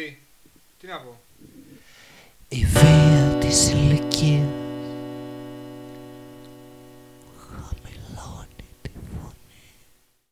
Sì, ti Napoli.